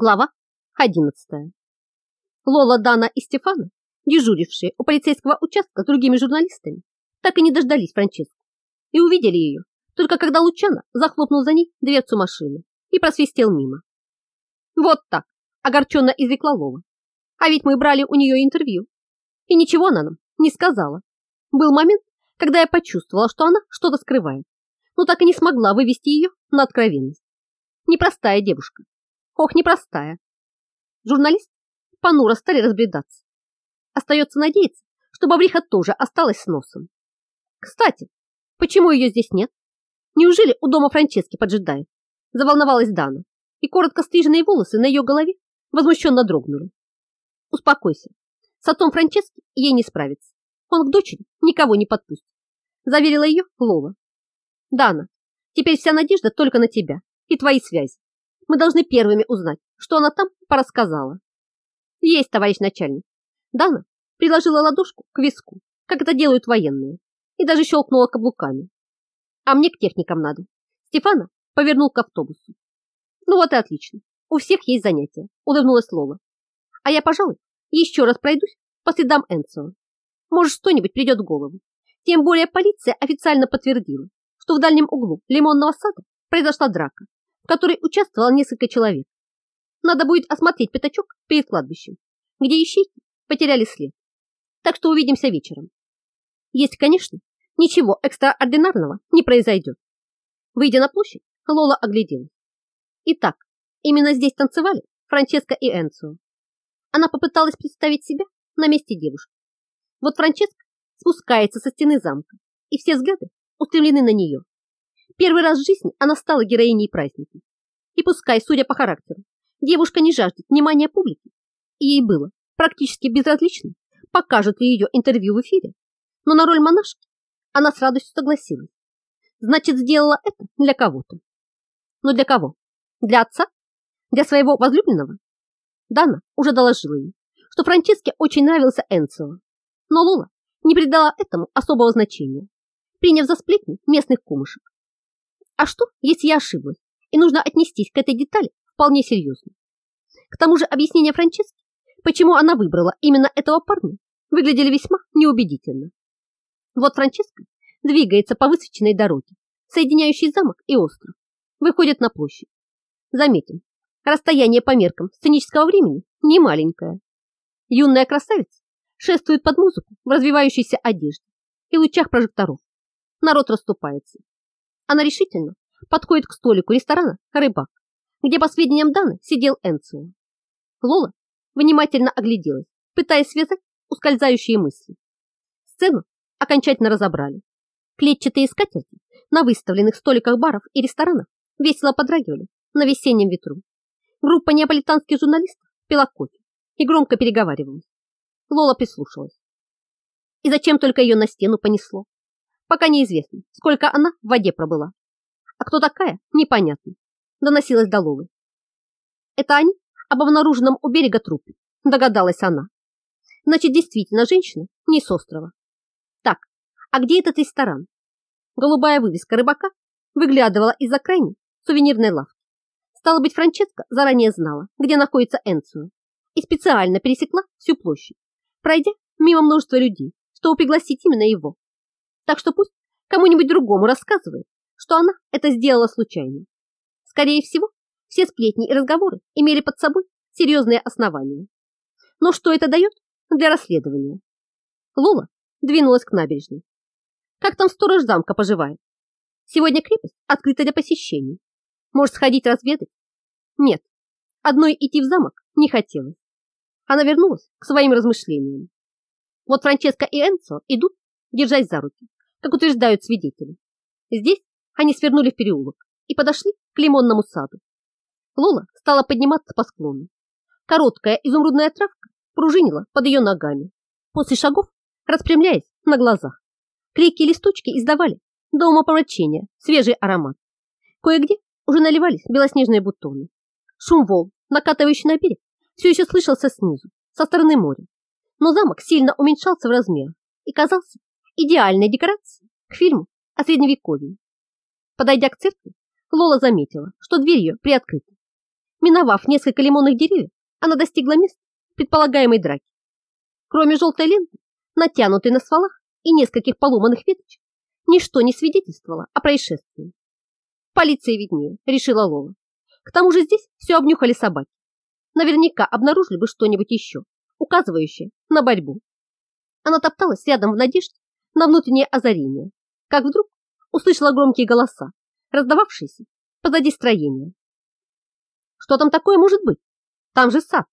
Глава 11. Лола, Дана и Стефана, дежурившие у полицейского участка с другими журналистами, так и не дождались Франческу и увидели ее, только когда Лучано захлопнул за ней дверцу машины и просвистел мимо. Вот так, огорченно изрекла Лола. А ведь мы брали у нее интервью, и ничего она нам не сказала. Был момент, когда я почувствовала, что она что-то скрывает, но так и не смогла вывести ее на откровенность. Непростая девушка, Ох, непростая. Журналист понуро стали разбредаться. Остается надеяться, что Бобриха тоже осталась с носом. Кстати, почему ее здесь нет? Неужели у дома Франчески поджидает? Заволновалась Дана, и коротко стриженные волосы на ее голове возмущенно дрогнули. Успокойся. С отцом Франчески ей не справится. Он к дочери никого не подпустит. Заверила ее Лола. Дана, теперь вся надежда только на тебя и твои связи. Мы должны первыми узнать, что она там порассказала. Есть, товарищ начальник. Дана приложила ладошку к виску, как это делают военные, и даже щелкнула каблуками. А мне к техникам надо. Стефана повернул к автобусу. Ну вот и отлично. У всех есть занятия, улыбнулась Лола. А я, пожалуй, еще раз пройдусь по следам Энцио. Может, что-нибудь придет в голову. Тем более полиция официально подтвердила, что в дальнем углу лимонного сада произошла драка которой участвовало несколько человек. Надо будет осмотреть пятачок перед кладбищем, где ищейки потеряли след. Так что увидимся вечером. Есть, конечно, ничего экстраординарного не произойдет. Выйдя на площадь, Лола огляделась. Итак, именно здесь танцевали Франческа и Энцио. Она попыталась представить себя на месте девушки. Вот Франческа спускается со стены замка, и все взгляды устремлены на нее. Первый раз в жизни она стала героиней праздника. И пускай, судя по характеру, девушка не жаждет внимания публики, и ей было практически безразлично, покажут ли ее интервью в эфире, но на роль монашки она с радостью согласилась. Значит, сделала это для кого-то. Но для кого? Для отца? Для своего возлюбленного? Дана уже доложила ей, что Франческе очень нравился Энцио, но Лола не придала этому особого значения, приняв за сплетни местных кумушек. А что, если я ошиблась, и нужно отнестись к этой детали вполне серьезно? К тому же объяснение Франчески, почему она выбрала именно этого парня, выглядели весьма неубедительно. Вот Франческа двигается по высоченной дороге, соединяющей замок и остров, выходит на площадь. Заметим, расстояние по меркам сценического времени не маленькое. Юная красавица шествует под музыку в развивающейся одежде и лучах прожекторов. Народ расступается. Она решительно подходит к столику ресторана «Рыбак», где, по сведениям Даны, сидел Энцио. Лола внимательно огляделась, пытаясь связать ускользающие мысли. Сцену окончательно разобрали. Клетчатые скатерти на выставленных столиках баров и ресторанов весело подрагивали на весеннем ветру. Группа неаполитанских журналистов пила кофе и громко переговаривалась. Лола прислушалась. И зачем только ее на стену понесло? Пока неизвестно, сколько она в воде пробыла. А кто такая, непонятно. Доносилась до Лолы. Это они об обнаруженном у берега трупе, догадалась она. Значит, действительно, женщина не с острова. Так, а где этот ресторан? Голубая вывеска рыбака выглядывала из-за крайней сувенирной лавки. Стало быть, Франческа заранее знала, где находится Энцио, и специально пересекла всю площадь, пройдя мимо множества людей, чтобы пригласить именно его. Так что пусть кому-нибудь другому рассказывает, что она это сделала случайно. Скорее всего, все сплетни и разговоры имели под собой серьезные основания. Но что это дает для расследования? Лола двинулась к набережной. Как там сторож замка поживает? Сегодня крепость открыта для посещений. Может, сходить разведать? Нет, одной идти в замок не хотелось. Она вернулась к своим размышлениям. Вот Франческа и Энцо идут, держась за руки как утверждают свидетели. Здесь они свернули в переулок и подошли к лимонному саду. Лола стала подниматься по склону. Короткая изумрудная травка пружинила под ее ногами. После шагов, распрямляясь на глазах, клейкие листочки издавали до умопомрачения свежий аромат. Кое-где уже наливались белоснежные бутоны. Шум волн, накатывающий на берег, все еще слышался снизу, со стороны моря. Но замок сильно уменьшался в размерах и казался идеальной декорации к фильму о средневековье. Подойдя к церкви, Лола заметила, что дверь ее приоткрыта. Миновав несколько лимонных деревьев, она достигла места предполагаемой драки. Кроме желтой ленты, натянутой на стволах и нескольких поломанных веточек, ничто не свидетельствовало о происшествии. Полиция виднее, решила Лола. К тому же здесь все обнюхали собаки. Наверняка обнаружили бы что-нибудь еще, указывающее на борьбу. Она топталась рядом в надежде на внутреннее озарение, как вдруг услышала громкие голоса, раздававшиеся позади строения. Что там такое может быть? Там же сад.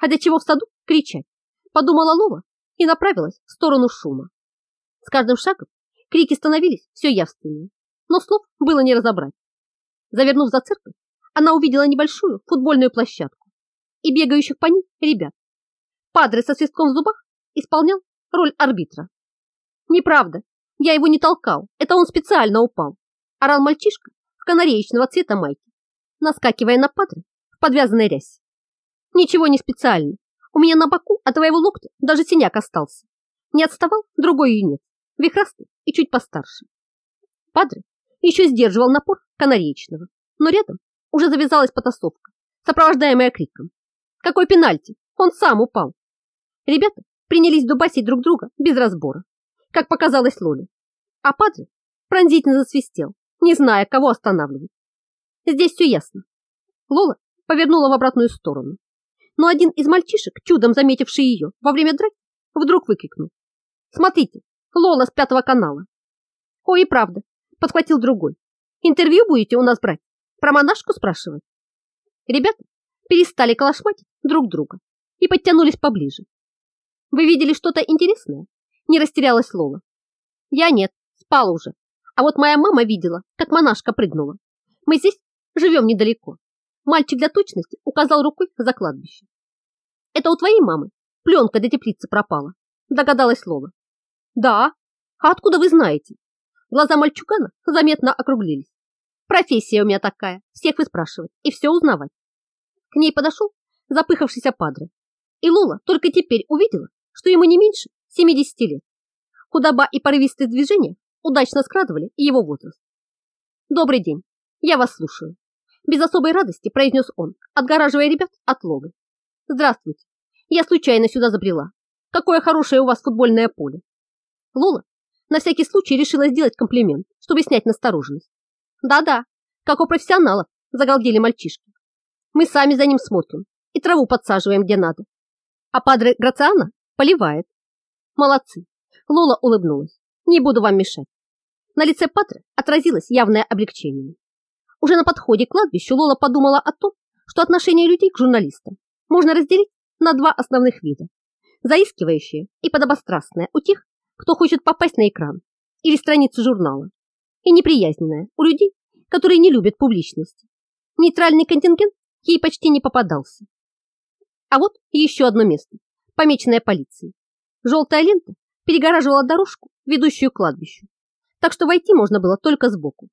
Для чего в саду кричать? Подумала Лола и направилась в сторону шума. С каждым шагом крики становились все явственнее, но слов было не разобрать. Завернув за церковь, она увидела небольшую футбольную площадку и бегающих по ней ребят. Падре со свистком в зубах исполнял роль арбитра. Неправда, я его не толкал, это он специально упал. Орал мальчишка в канареечного цвета майки, наскакивая на Падре в подвязанной рясе. Ничего не специально. У меня на боку от твоего локтя даже синяк остался. Не отставал другой юнец, вихрастый и чуть постарше. Падре еще сдерживал напор канареечного, но рядом уже завязалась потасовка, сопровождаемая криком. Какой пенальти? Он сам упал. Ребята принялись дубасить друг друга без разбора, как показалось Лоле. А Падре пронзительно засвистел, не зная, кого останавливать. Здесь все ясно. Лола повернула в обратную сторону. Но один из мальчишек, чудом заметивший ее во время драки, вдруг выкрикнул. «Смотрите, Лола с пятого канала!» «Ой, и правда!» – подхватил другой. «Интервью будете у нас брать? Про монашку спрашивать?» Ребята перестали калашматить друг друга и подтянулись поближе. «Вы видели что-то интересное?» – не растерялась Лола. «Я нет, спал уже. А вот моя мама видела, как монашка прыгнула. Мы здесь живем недалеко. Мальчик для точности указал рукой за кладбище. Это у твоей мамы пленка для теплицы пропала, догадалась Лола. Да, а откуда вы знаете? Глаза мальчугана заметно округлились. Профессия у меня такая, всех выспрашивать и все узнавать. К ней подошел запыхавшийся падре. И Лола только теперь увидела, что ему не меньше 70 лет. Худоба и порывистые движения удачно скрадывали его возраст. Добрый день, я вас слушаю. Без особой радости произнес он, отгораживая ребят от ловы. Здравствуйте. Я случайно сюда забрела. Какое хорошее у вас футбольное поле. Лола на всякий случай решила сделать комплимент, чтобы снять настороженность. Да-да, как у профессионалов, загалдели мальчишки. Мы сами за ним смотрим и траву подсаживаем где надо. А падре Грациана поливает. Молодцы. Лола улыбнулась. Не буду вам мешать. На лице Патры отразилось явное облегчение. Уже на подходе к кладбищу Лола подумала о том, что отношение людей к журналистам можно разделить на два основных вида. Заискивающие и подобострастное у тех, кто хочет попасть на экран или страницу журнала, и неприязненное у людей, которые не любят публичности. Нейтральный контингент ей почти не попадался. А вот еще одно место, помеченное полицией. Желтая лента перегораживала дорожку, ведущую к кладбищу, так что войти можно было только сбоку.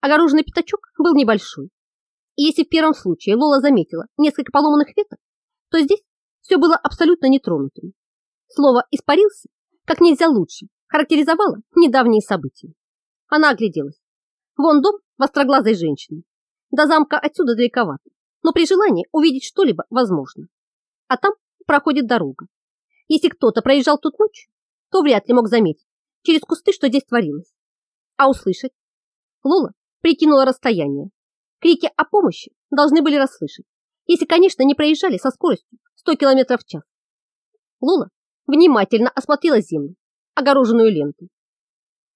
Огороженный пятачок был небольшой. И если в первом случае Лола заметила несколько поломанных веток, то здесь все было абсолютно нетронутым. Слово «испарился» как нельзя лучше характеризовало недавние события. Она огляделась. Вон дом востроглазой женщины. До замка отсюда далековато, но при желании увидеть что-либо возможно. А там проходит дорога. Если кто-то проезжал тут ночью, то вряд ли мог заметить через кусты, что здесь творилось. А услышать? Лола прикинула расстояние. Крики о помощи должны были расслышать, если, конечно, не проезжали со скоростью 100 км в час. Лола внимательно осмотрела землю, огороженную лентой.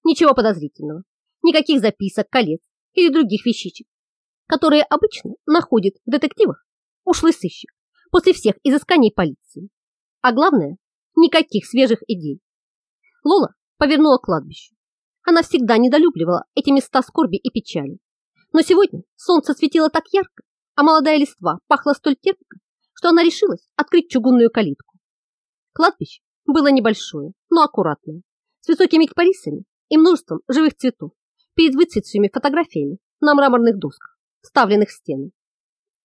Ничего подозрительного, никаких записок, колец или других вещичек, которые обычно находит в детективах ушлый сыщик после всех изысканий полиции. А главное, никаких свежих идей. Лола повернула к кладбищу. Она всегда недолюбливала эти места скорби и печали. Но сегодня солнце светило так ярко, а молодая листва пахла столь терпко, что она решилась открыть чугунную калитку. Кладбище было небольшое, но аккуратное, с высокими кипарисами и множеством живых цветов перед выцветшими фотографиями на мраморных досках, вставленных в стены.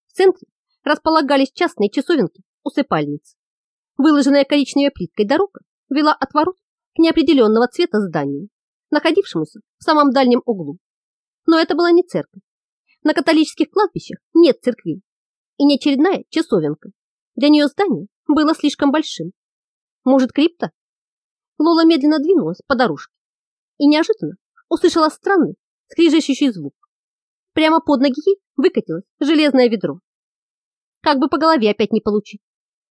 В центре располагались частные часовенки усыпальниц. Выложенная коричневой плиткой дорога вела от ворот к неопределенного цвета зданию, находившемуся в самом дальнем углу. Но это была не церковь. На католических кладбищах нет церквей. и не очередная часовенка. Для нее здание было слишком большим. Может, крипта? Лола медленно двинулась по дорожке и неожиданно услышала странный, скрижащий звук. Прямо под ноги ей выкатилось железное ведро. Как бы по голове опять не получить.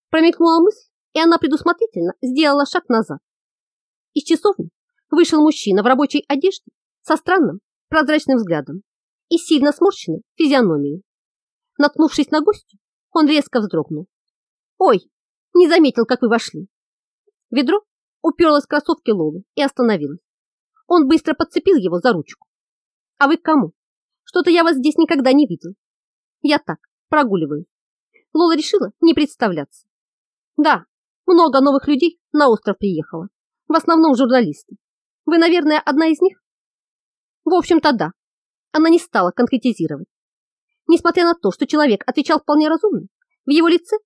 Промелькнула мысль, и она предусмотрительно сделала шаг назад. Из часовни вышел мужчина в рабочей одежде со странным прозрачным взглядом и сильно сморщенной физиономией. Наткнувшись на гостю, он резко вздрогнул. «Ой, не заметил, как вы вошли». Ведро уперлось в кроссовки Лолы и остановилось. Он быстро подцепил его за ручку. «А вы к кому? Что-то я вас здесь никогда не видел. Я так, прогуливаю». Лола решила не представляться. «Да, много новых людей на остров приехало. В основном журналисты. Вы, наверное, одна из них?» В общем-то, да. Она не стала конкретизировать. Несмотря на то, что человек отвечал вполне разумно, в его лице,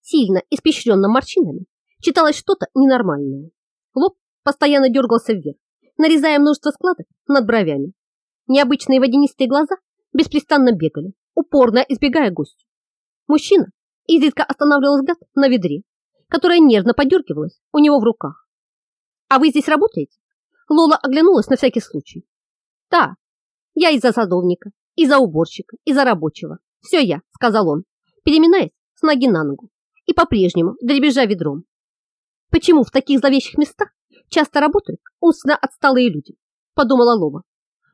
сильно испещренном морщинами, читалось что-то ненормальное. Лоб постоянно дергался вверх, нарезая множество складок над бровями. Необычные водянистые глаза беспрестанно бегали, упорно избегая гостя. Мужчина изредка останавливал взгляд на ведре, которое нервно подергивалось у него в руках. «А вы здесь работаете?» Лола оглянулась на всякий случай. Да, я из-за садовника, из-за уборщика, из-за рабочего. Все я, сказал он, переминаясь с ноги на ногу и по-прежнему дребезжа ведром. Почему в таких зловещих местах часто работают умственно отсталые люди? Подумала Лома.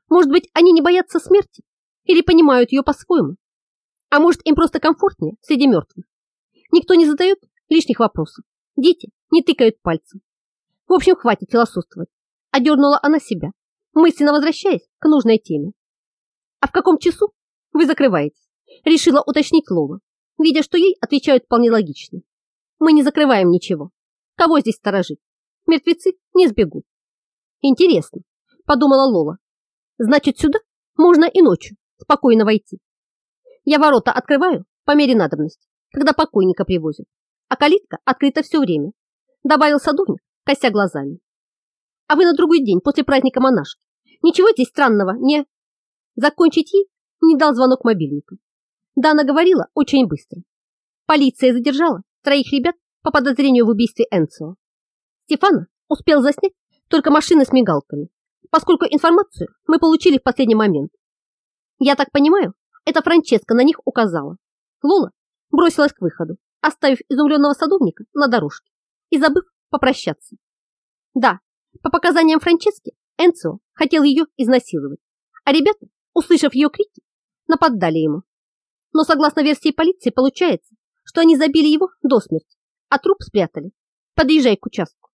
Может быть, они не боятся смерти или понимают ее по-своему? А может, им просто комфортнее среди мертвых? Никто не задает лишних вопросов. Дети не тыкают пальцем. В общем, хватит философствовать. Одернула она себя мысленно возвращаясь к нужной теме. «А в каком часу вы закрываетесь?» Решила уточнить Лола, видя, что ей отвечают вполне логично. «Мы не закрываем ничего. Кого здесь сторожить? Мертвецы не сбегут». «Интересно», — подумала Лола. «Значит, сюда можно и ночью спокойно войти. Я ворота открываю по мере надобности, когда покойника привозят, а калитка открыта все время», — добавил садовник, кося глазами. «А вы на другой день после праздника монашки Ничего здесь странного не...» Закончить ей не дал звонок мобильника. Дана говорила очень быстро. Полиция задержала троих ребят по подозрению в убийстве Энцио. Стефана успел заснять только машины с мигалками, поскольку информацию мы получили в последний момент. Я так понимаю, это Франческа на них указала. Лола бросилась к выходу, оставив изумленного садовника на дорожке и забыв попрощаться. Да, по показаниям Франчески, Энцо хотел ее изнасиловать, а ребята, услышав ее крики, нападали ему. Но согласно версии полиции, получается, что они забили его до смерти, а труп спрятали. Подъезжай к участку.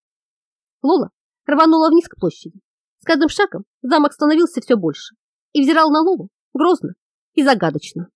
Лола рванула вниз к площади. С каждым шагом замок становился все больше и взирал на Лолу грозно и загадочно.